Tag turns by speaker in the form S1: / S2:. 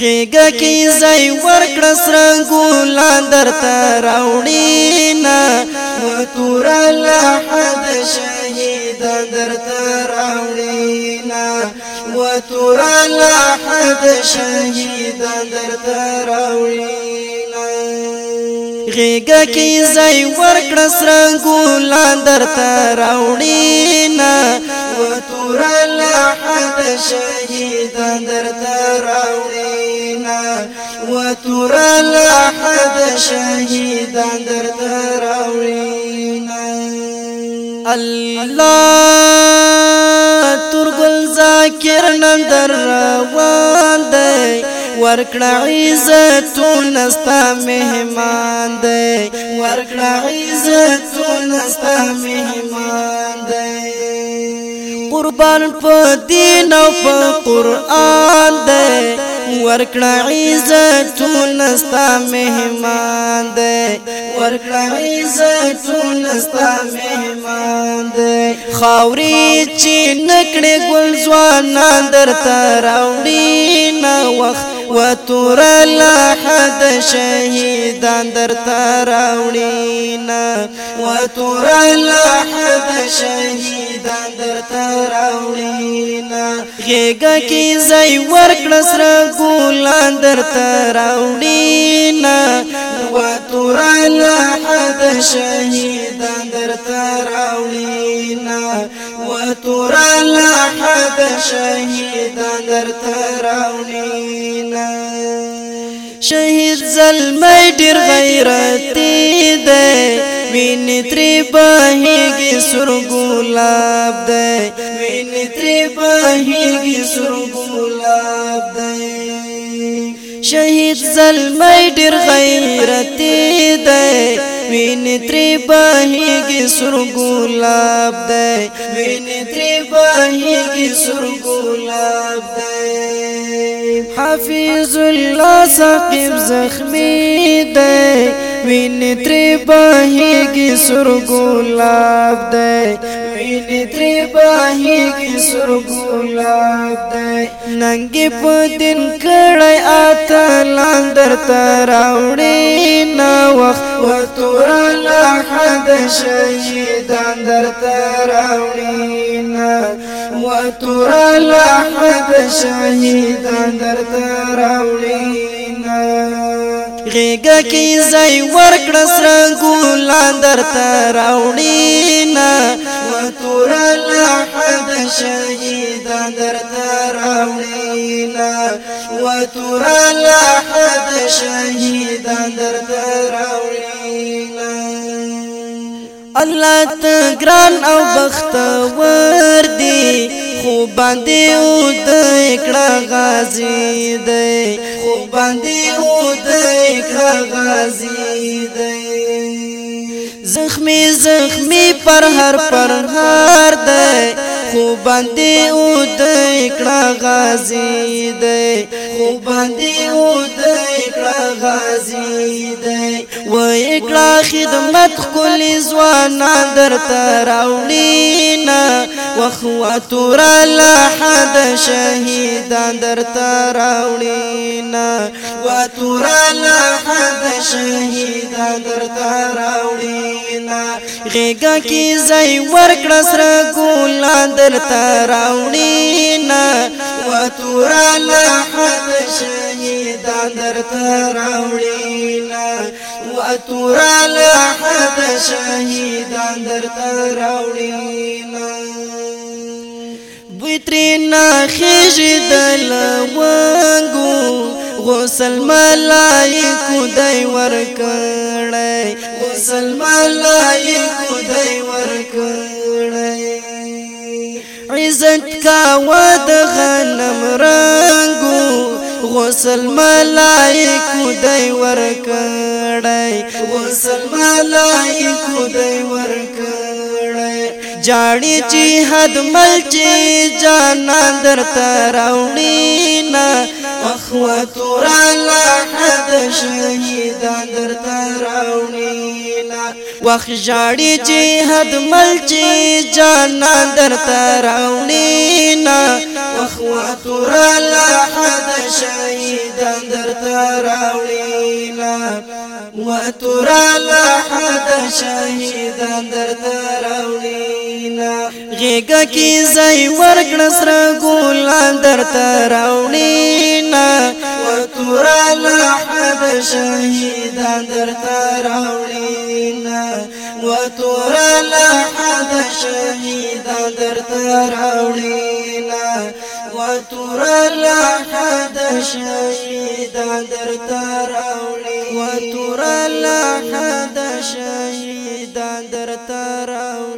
S1: غیګه کې زای ورکړ سرنګولان درته راوړي نا وتور لحد شهید درته راوړي نا وتور لحد شهید درته راوړي نا غیګه کې زای ورکړ سرنګولان درته راوړي نا وتور لحد شهید درته راوړي وتور لحد شهیدان در تراوینا الله ترګل ذاکر نن در روان دی. ورکړه عزتونه ستا مهمان دی. ورکړه عزتونه ستا مهمان دی. قربان په دین او په قران دی ورکړه عزت نستا مهمان دی. ورکړه عزت نستا مهمان دی. خاوري چې نکړې ګل ځوانان درته راوړي. نه وخت وتور لحد شهیدان در تراوړینا وتور لحد شهیدان میدان درته راوړي نه. غېګه کې ځای ورکړه سره ګولان درته راوړي نه. وتراله حد شهیدان درته راوړي نه. وتراله حد شهیدان درته راوړي نه. شهید زلمی ډیر غیرتی دی. وین تری بہی گی سر گلاب دے وین تری بہی سر گلاب دے۔ شہید زلمی ڈر غیرتی دے وین تری بہی سر گلاب دے۔ وین تری بہی سر گلاب دے۔ حافظ اللہ ثقیب زخمی دے۔ وین تری بهیږي سر ګلاب دی وین تری بهیږي سر ګلاب دی ننګ په دین کړه اته لاندر تراوړې نا وخت وتور لا حد شهیدان در تراوړې نا۔ وتور لا حد شهیدان در تراوړې غیګه کې زای ورکړ سرنګولان درته راوړي وتور لحد شهیدان درته راوړي وتور لحد شهیدان درته راوړي الله ته أو بختور دی خو باندې او د کړه غازی دی. خو باندې او د کړه غازی دی. زخمی زخمی پر هر پر هر دی. خو باندې او د کړه غازی دی. خو باندې او د کړه غازی دی. و کړه خدمت کول ځوان در تراوړي نا وخوات را لحد شهیدان در تراوړي نا وتور لحد شهیدان در تراوړي نا غېګه کې زای ورکړه سره ګولان در تراوړي نا وتور لحد شهیدان در تراوړي نا وتور لحد شهیدان در تراوړي وی تری ناخیج دل وانگو غسل ملائکو دی ورکڑی غسل ملائکو دی ورکڑی عزت کا ود غنم رنگو غسل ملائکو دی ورکڑی غسل ملائکو دی ورکڑی جاړي چې حد مل چې جانان در تراوړي نا اخوات را لا حد شهیدان در تراوړي نا وخ جاړي چې حد مل چې جانان در تراوړي نا اخوات را لا حد شهیدان در تراولینا و تورا لحد شهیدان در تراولینا غیگا کی زای ورکړ سره ګولان در تراولینا و تورا لحد شهیدان در تراولینا و تورا لحد شهیدان در تراولینا وتر لحد شهيدا در تراولي وتر لحد شهيدا در تراولي